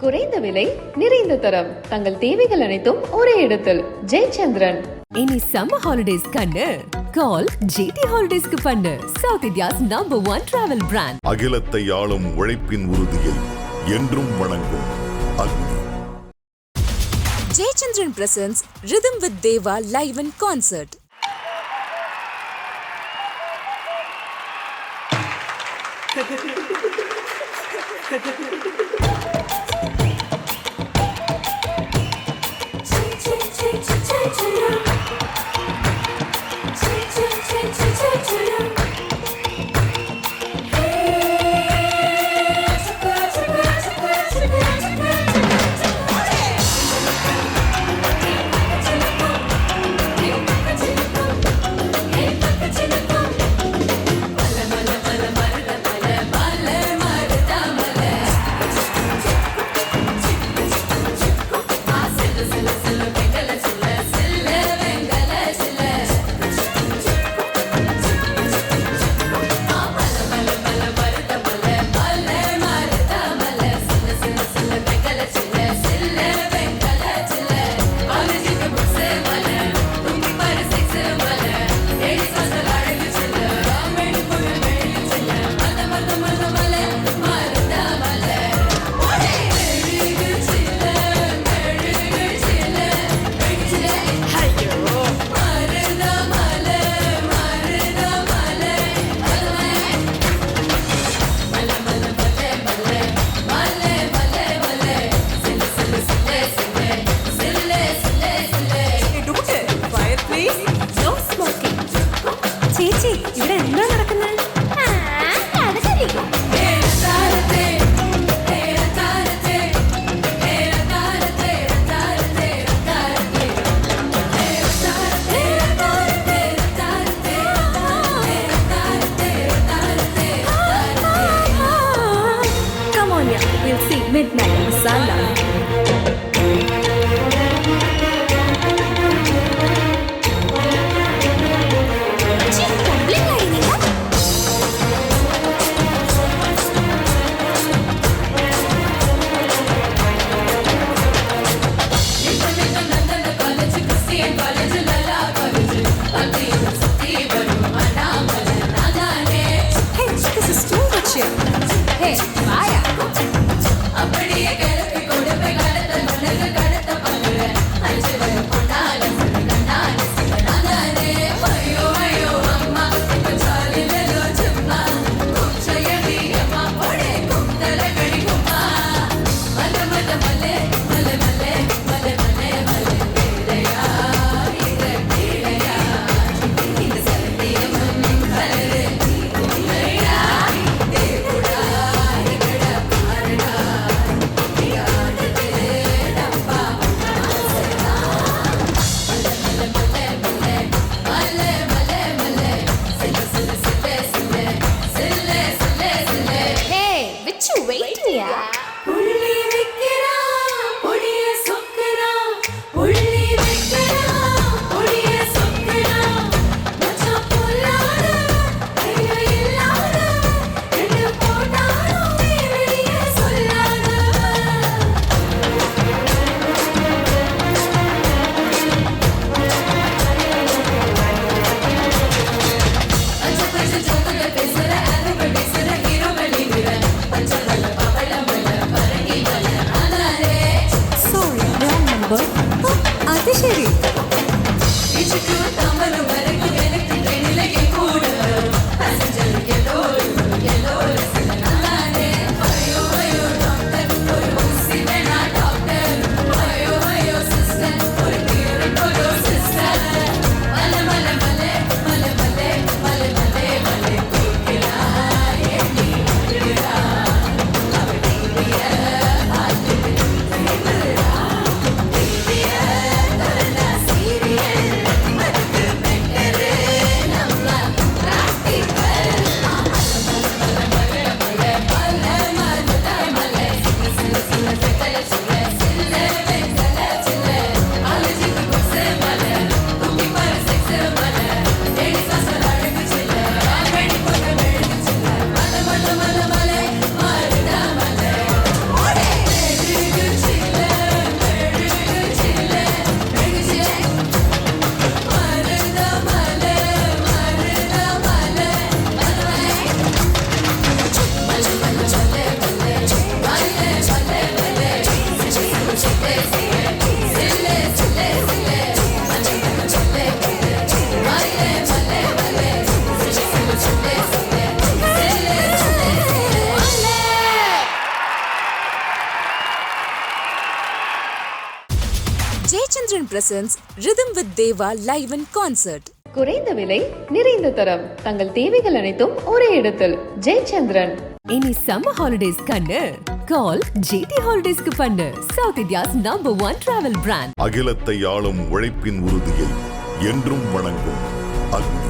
குறைந்த விலை நிறைந்த தரம். தங்கள் தேவைகள் அனைத்தும் ஒரே இடத்தில். ஜெயச்சந்திரன். இனி சம்ம ஹாலிடேஸ் கண்ணு. கால் ஜிடி ஹாலிடேஸ்க்கு பண்ணு. South India's number one travel brand அகிலத்தை ஆளும் உழைப்பின் உறுதியை என்றும் வணங்கும் Jayachandran presents rhythm with Deva live in concert Ha ha! will see midnight masala. ペシャル。Jaychandran presents Rhythm with Deva live in concert. குறைந்த விலை நிறைந்த தரம். தங்கள் தேவைகள் அனைத்தும் ஒரே இடத்தில். ஜெயச்சந்திரன். இனி சம்மர் ஹாலிடேஸ் கண்ணு. கால் ஜிடி ஹாலிடேஸ்க்கு பண்ணு. South India's number one travel brand அகிலத்தை ஆளும் உழைப்பின் உறுதியை என்றும் வணங்கும். அக்னி.